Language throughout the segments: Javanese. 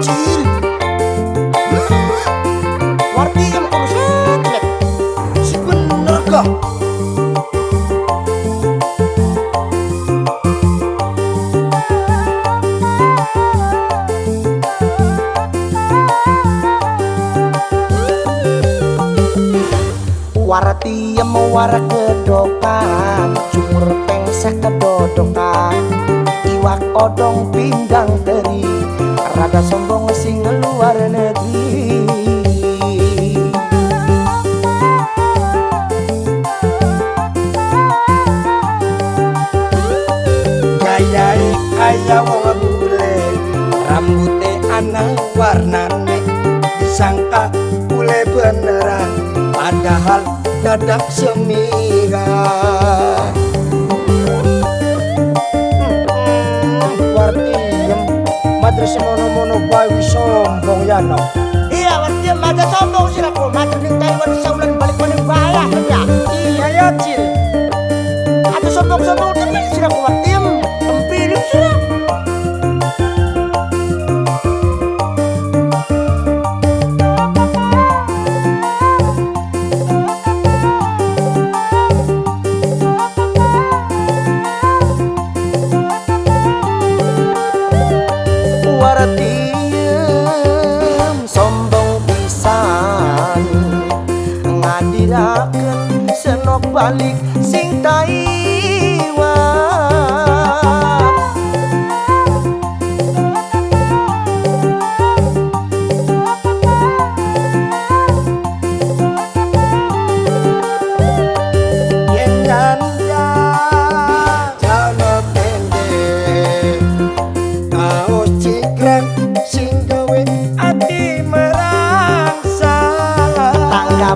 Warti yang yang kedokan Cumur pengseh kedodokan Iwak odong pindang Rada sombong sing luar negeri Gayai kaya wong bule Rambute ana warnane. Disangka bule beneran Padahal dadak semira Madres mono-mono bayi sombong ya no Iya, wartiem ada sombong sih aku. Maju ning Taiwan Ngadiraken senok balik sing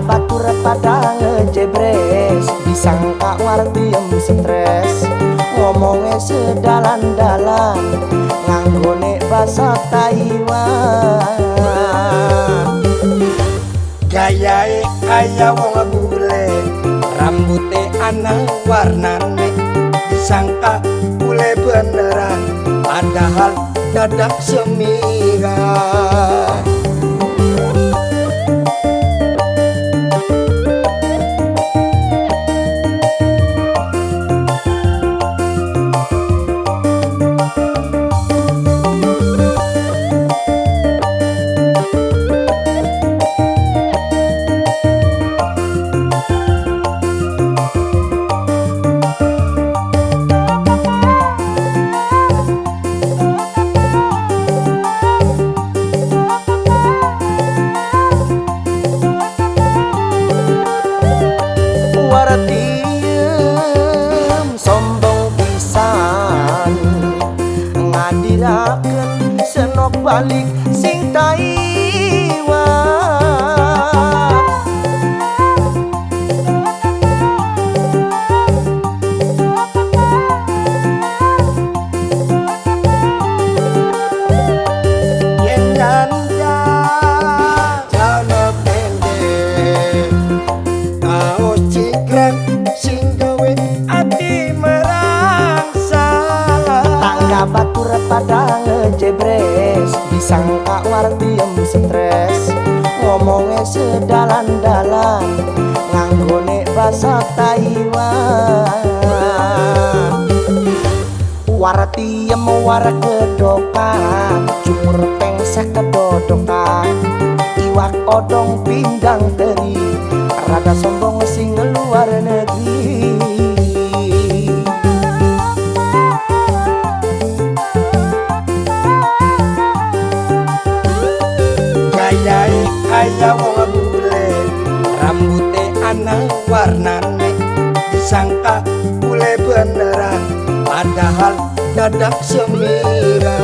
batur pada ngejebres. Disangka wartiem stres. Ngomongnya sedalan-dalan. Nganggone bahasa Taiwan. Gayae kaya wong bule Rambute ana warnane. Disangka bule beneran. Padahal dadak semira Disangka wartiem stres. Ngomongnya sedalan-dalan Nganggone bahasa Taiwan. Wartiem wara kedokan Jumur pengsek kedodokan Iwak odong pindang teri Rada sombong Kaya wong bule Rambute ana warnane. Disangka bule beneran Padahal dadak semira